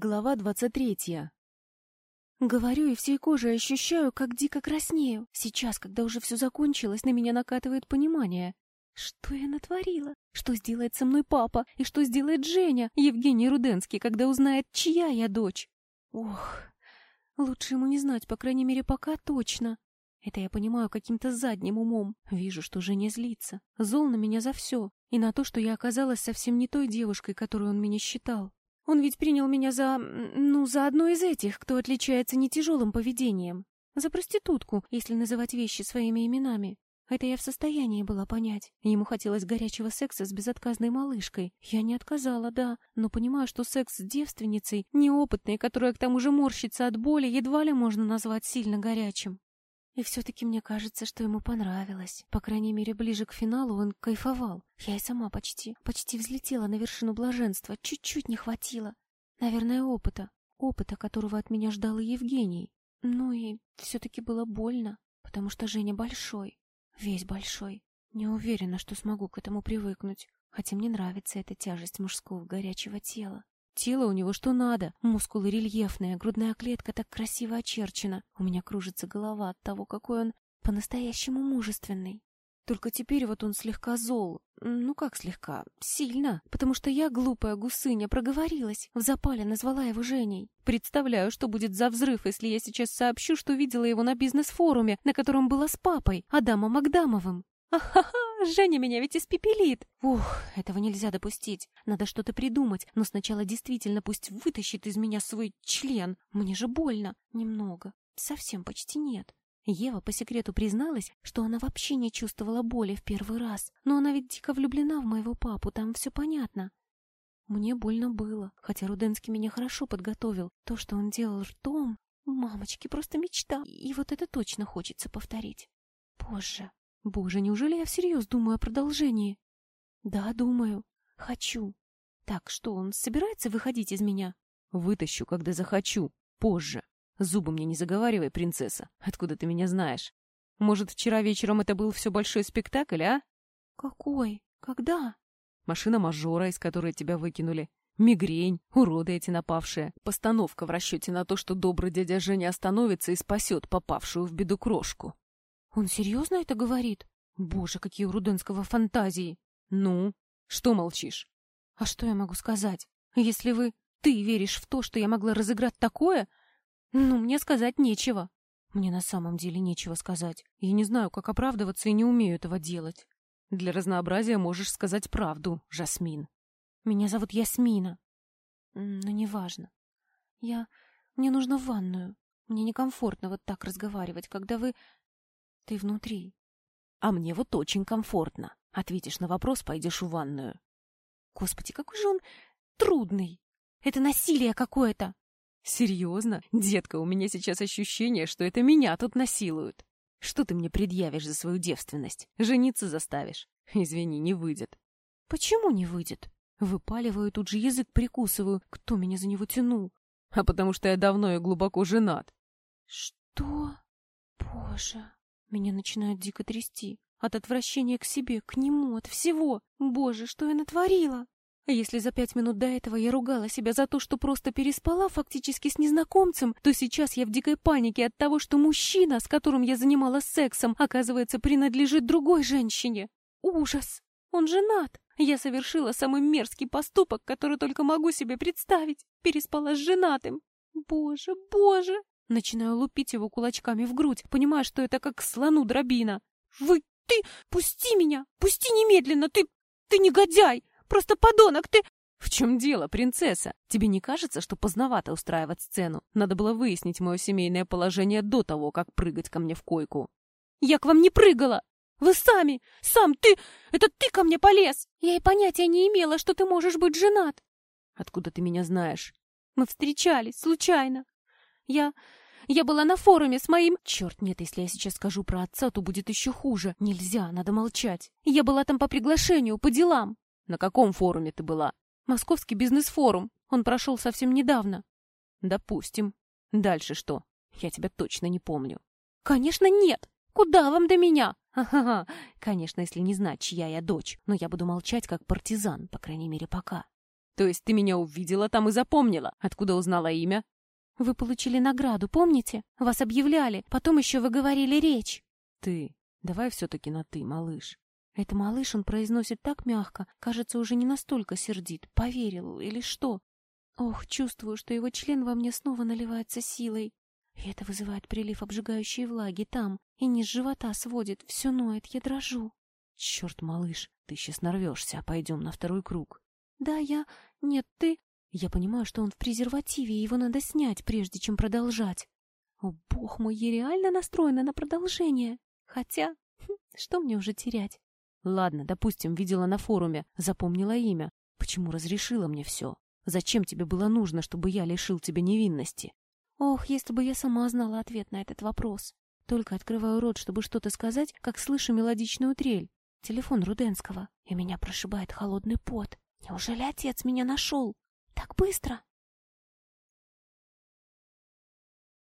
Глава двадцать третья. Говорю и всей кожей ощущаю, как дико краснею. Сейчас, когда уже все закончилось, на меня накатывает понимание. Что я натворила? Что сделает со мной папа? И что сделает Женя, Евгений Руденский, когда узнает, чья я дочь? Ох, лучше ему не знать, по крайней мере, пока точно. Это я понимаю каким-то задним умом. Вижу, что Женя злится. Зол на меня за все. И на то, что я оказалась совсем не той девушкой, которую он меня считал. Он ведь принял меня за... ну, за одну из этих, кто отличается не тяжелым поведением. За проститутку, если называть вещи своими именами. Это я в состоянии была понять. Ему хотелось горячего секса с безотказной малышкой. Я не отказала, да, но понимаю, что секс с девственницей, неопытной, которая к тому же морщится от боли, едва ли можно назвать сильно горячим. И все-таки мне кажется, что ему понравилось. По крайней мере, ближе к финалу он кайфовал. Я и сама почти, почти взлетела на вершину блаженства. Чуть-чуть не хватило. Наверное, опыта. Опыта, которого от меня ждал и Евгений. Ну и все-таки было больно, потому что Женя большой. Весь большой. Не уверена, что смогу к этому привыкнуть. Хотя мне нравится эта тяжесть мужского горячего тела. Тело у него что надо. Мускулы рельефные, грудная клетка так красиво очерчена. У меня кружится голова от того, какой он по-настоящему мужественный. Только теперь вот он слегка зол. Ну как слегка? Сильно. Потому что я, глупая гусыня, проговорилась. В запале назвала его Женей. Представляю, что будет за взрыв, если я сейчас сообщу, что видела его на бизнес-форуме, на котором была с папой, Адамом Агдамовым. Ахаха, Женя меня ведь испепелит. Ух, этого нельзя допустить. Надо что-то придумать, но сначала действительно пусть вытащит из меня свой член. Мне же больно. Немного. Совсем почти нет. Ева по секрету призналась, что она вообще не чувствовала боли в первый раз. Но она ведь дико влюблена в моего папу, там все понятно. Мне больно было, хотя Руденский меня хорошо подготовил. То, что он делал ртом... Мамочки, просто мечта. И вот это точно хочется повторить. Позже. Боже, неужели я всерьез думаю о продолжении? Да, думаю. Хочу. Так, что, он собирается выходить из меня? Вытащу, когда захочу. Позже. Зубы мне не заговаривай, принцесса. Откуда ты меня знаешь? Может, вчера вечером это был все большой спектакль, а? Какой? Когда? Машина мажора, из которой тебя выкинули. Мигрень, уроды эти напавшие. Постановка в расчете на то, что добрый дядя Женя остановится и спасет попавшую в беду крошку. Он серьезно это говорит? Боже, какие у Руденского фантазии! Ну, что молчишь? А что я могу сказать? Если вы... Ты веришь в то, что я могла разыграть такое? Ну, мне сказать нечего. Мне на самом деле нечего сказать. Я не знаю, как оправдываться и не умею этого делать. Для разнообразия можешь сказать правду, Жасмин. Меня зовут Ясмина. Но неважно. Я... Мне нужно в ванную. Мне некомфортно вот так разговаривать, когда вы... Ты внутри. А мне вот очень комфортно. Ответишь на вопрос, пойдешь в ванную. Господи, какой же он трудный. Это насилие какое-то. Серьезно? Детка, у меня сейчас ощущение, что это меня тут насилуют. Что ты мне предъявишь за свою девственность? Жениться заставишь? Извини, не выйдет. Почему не выйдет? Выпаливаю, тут же язык прикусываю. Кто меня за него тянул? А потому что я давно и глубоко женат. Что? Боже. Меня начинает дико трясти. От отвращения к себе, к нему, от всего. Боже, что я натворила? А если за пять минут до этого я ругала себя за то, что просто переспала фактически с незнакомцем, то сейчас я в дикой панике от того, что мужчина, с которым я занималась сексом, оказывается, принадлежит другой женщине. Ужас! Он женат! Я совершила самый мерзкий поступок, который только могу себе представить. Переспала с женатым. Боже, боже! Начинаю лупить его кулачками в грудь, понимая, что это как слону дробина. «Вы... ты... пусти меня! Пусти немедленно! Ты... ты негодяй! Просто подонок! Ты...» «В чем дело, принцесса? Тебе не кажется, что поздновато устраивать сцену? Надо было выяснить мое семейное положение до того, как прыгать ко мне в койку». «Я к вам не прыгала! Вы сами! Сам ты! Это ты ко мне полез! Я и понятия не имела, что ты можешь быть женат!» «Откуда ты меня знаешь?» «Мы встречались, случайно. Я... Я была на форуме с моим... Черт, нет, если я сейчас скажу про отца, то будет еще хуже. Нельзя, надо молчать. Я была там по приглашению, по делам. На каком форуме ты была? Московский бизнес-форум. Он прошел совсем недавно. Допустим. Дальше что? Я тебя точно не помню. Конечно, нет. Куда вам до меня? Ха-ха-ха. Конечно, если не знать, чья я дочь. Но я буду молчать как партизан, по крайней мере, пока. То есть ты меня увидела там и запомнила? Откуда узнала имя? Вы получили награду, помните? Вас объявляли, потом еще вы говорили речь. Ты. Давай все-таки на «ты», малыш. Это малыш он произносит так мягко, кажется, уже не настолько сердит. Поверил или что? Ох, чувствую, что его член во мне снова наливается силой. И это вызывает прилив обжигающей влаги там, и низ живота сводит, все ноет, я дрожу. Черт, малыш, ты сейчас нарвешься, а пойдем на второй круг. Да, я... Нет, ты... Я понимаю, что он в презервативе, и его надо снять, прежде чем продолжать. О, бог мой, я реально настроена на продолжение. Хотя, хм, что мне уже терять? Ладно, допустим, видела на форуме, запомнила имя. Почему разрешила мне все? Зачем тебе было нужно, чтобы я лишил тебя невинности? Ох, если бы я сама знала ответ на этот вопрос. Только открываю рот, чтобы что-то сказать, как слышу мелодичную трель. Телефон Руденского, и меня прошибает холодный пот. Неужели отец меня нашел? Так быстро?